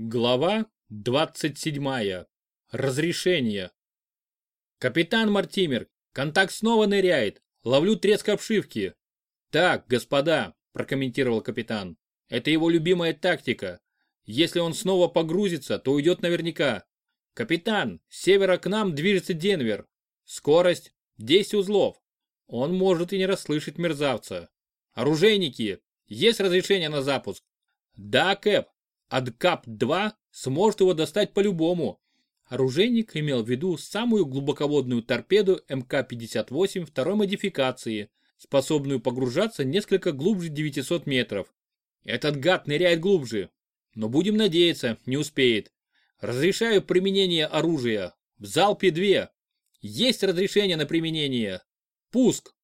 Глава 27. Разрешение. Капитан Мартимер, контакт снова ныряет. Ловлю треск обшивки. Так, господа, прокомментировал капитан. Это его любимая тактика. Если он снова погрузится, то уйдет наверняка. Капитан, с севера к нам движется Денвер. Скорость 10 узлов. Он может и не расслышать мерзавца. Оружейники, есть разрешение на запуск? Да, Кэп, Адкап-2 сможет его достать по-любому. Оружейник имел в виду самую глубоководную торпеду МК-58 второй модификации, способную погружаться несколько глубже 900 метров. Этот гад ныряет глубже, но будем надеяться, не успеет. Разрешаю применение оружия. В залпе 2. Есть разрешение на применение. Пуск.